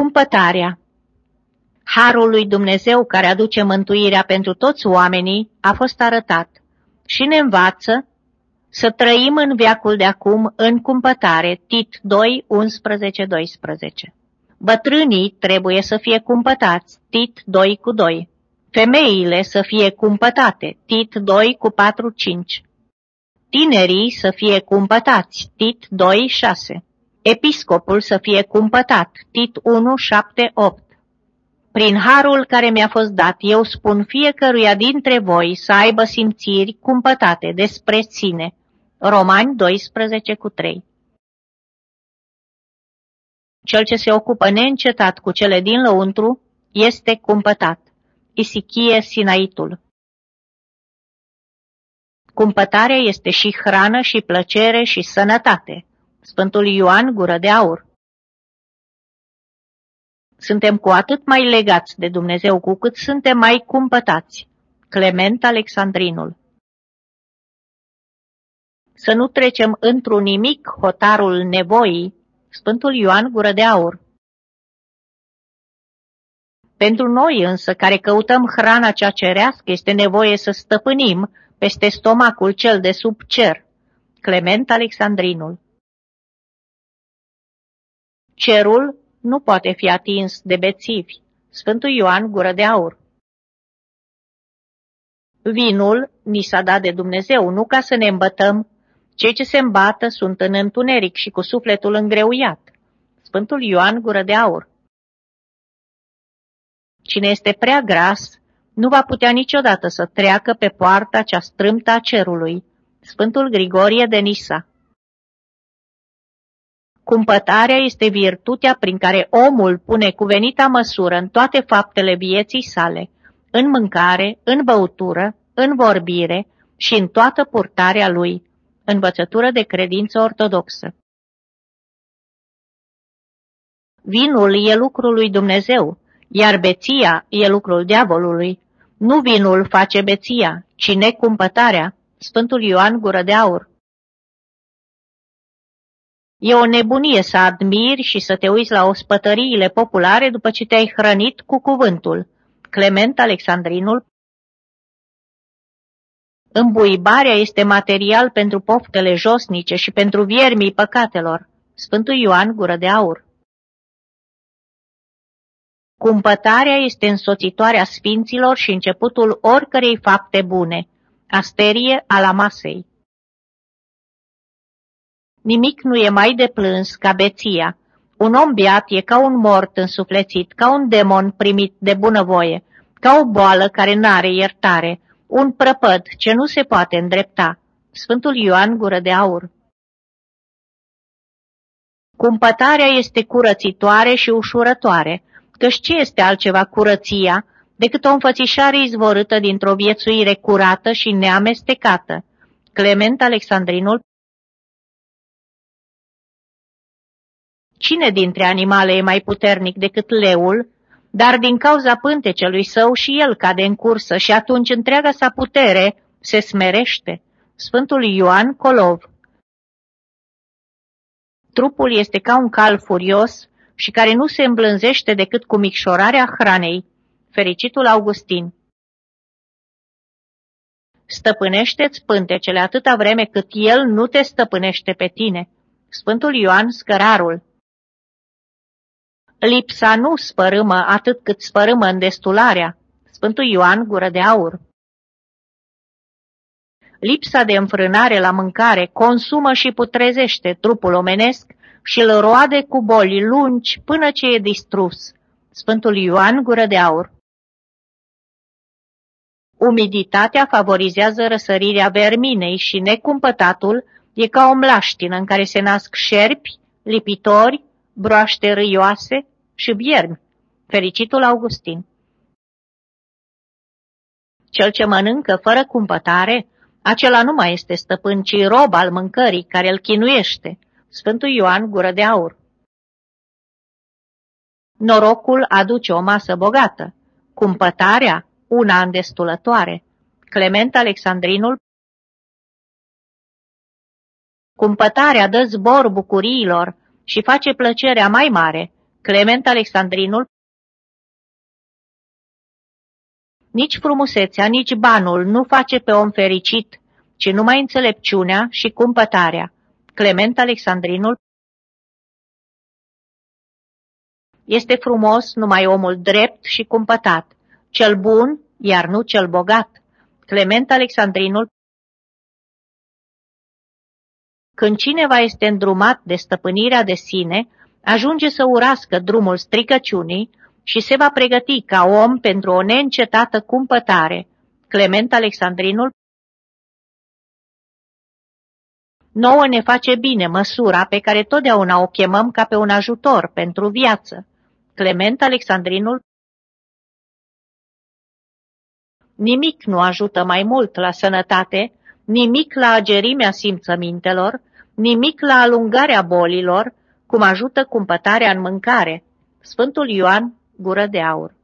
Cumpătarea Harul lui Dumnezeu care aduce mântuirea pentru toți oamenii a fost arătat și ne învață să trăim în viacul de acum în cumpătare, Tit 2, 11, 12. Bătrânii trebuie să fie cumpătați, Tit 2 cu 2. Femeile să fie cumpătate, Tit 2 cu 4, 5. Tinerii să fie cumpătați, Tit 2, 6. Episcopul să fie cumpătat, Tit 1, 7, 8. Prin harul care mi-a fost dat, eu spun fiecăruia dintre voi să aibă simțiri cumpătate despre sine. Romani 12 cu 3 Cel ce se ocupă neîncetat cu cele din lăuntru este cumpătat. Isichie Sinaitul Cumpătarea este și hrană și plăcere și sănătate. Sfântul Ioan Gură de Aur Suntem cu atât mai legați de Dumnezeu cu cât suntem mai cumpătați. Clement Alexandrinul Să nu trecem într-un nimic hotarul nevoii, Sfântul Ioan Gură de Aur pentru noi însă, care căutăm hrana cea cerească, este nevoie să stăpânim peste stomacul cel de sub cer. Clement Alexandrinul Cerul nu poate fi atins de bețivi. Sfântul Ioan Gură de Aur Vinul ni s-a dat de Dumnezeu, nu ca să ne îmbătăm. Cei ce se îmbată sunt în întuneric și cu sufletul îngreuiat. Sfântul Ioan Gură de Aur Cine este prea gras nu va putea niciodată să treacă pe poarta cea strâmtă a cerului. Sfântul Grigorie de Nisa Cumpătarea este virtutea prin care omul pune cuvenita măsură în toate faptele vieții sale, în mâncare, în băutură, în vorbire și în toată purtarea lui, învățătură de credință ortodoxă. Vinul e lucrul lui Dumnezeu, iar beția e lucrul diavolului. Nu vinul face beția, ci necumpătarea. Sfântul Ioan Gură de Aur E o nebunie să admiri și să te uiți la ospătăriile populare după ce te-ai hrănit cu cuvântul. Clement Alexandrinul Îmbuibarea este material pentru poftele josnice și pentru viermii păcatelor. Sfântul Ioan Gură de Aur Cumpătarea este însoțitoarea sfinților și începutul oricărei fapte bune, asterie ala masei. Nimic nu e mai de plâns ca beția. Un om beat e ca un mort însuflețit, ca un demon primit de bunăvoie, ca o boală care n-are iertare, un prăpăd ce nu se poate îndrepta. Sfântul Ioan Gură de Aur Cumpătarea este curățitoare și ușurătoare, căci ce este altceva curăția decât o înfățișare izvorâtă dintr-o viețuire curată și neamestecată? Clement Alexandrinul Cine dintre animale e mai puternic decât leul, dar din cauza pântecelui său și el cade în cursă și atunci întreaga sa putere se smerește? Sfântul Ioan Colov Trupul este ca un cal furios și care nu se îmblânzește decât cu micșorarea hranei. Fericitul Augustin Stăpânește-ți pântecele atâta vreme cât el nu te stăpânește pe tine. Sfântul Ioan Scărarul Lipsa nu spărâmă atât cât spărâmă îndestularea. Sfântul Ioan Gură de Aur Lipsa de înfrânare la mâncare consumă și putrezește trupul omenesc și îl roade cu boli lungi până ce e distrus. Sfântul Ioan Gură de Aur Umiditatea favorizează răsărirea verminei și necumpătatul e ca o mlaștină în care se nasc șerpi, lipitori, broaște râioase și viermi. Fericitul Augustin Cel ce mănâncă fără cumpătare, acela nu mai este stăpân, ci rob al mâncării care îl chinuiește. Sfântul Ioan Gură de Aur Norocul aduce o masă bogată, cumpătarea una îndestulătoare. Clement Alexandrinul Cumpătarea dă zbor bucuriilor și face plăcerea mai mare. Clement Alexandrinul Nici frumusețea, nici banul nu face pe om fericit, ci numai înțelepciunea și cumpătarea. Clement Alexandrinul Este frumos numai omul drept și cumpătat, cel bun, iar nu cel bogat. Clement Alexandrinul Când cineva este îndrumat de stăpânirea de sine, ajunge să urască drumul stricăciunii și se va pregăti ca om pentru o neîncetată cumpătare. Clement Alexandrinul Nouă ne face bine măsura pe care totdeauna o chemăm ca pe un ajutor pentru viață. Clement Alexandrinul Nimic nu ajută mai mult la sănătate, nimic la agerimea simțămintelor, nimic la alungarea bolilor, cum ajută cumpătarea în mâncare. Sfântul Ioan, gură de aur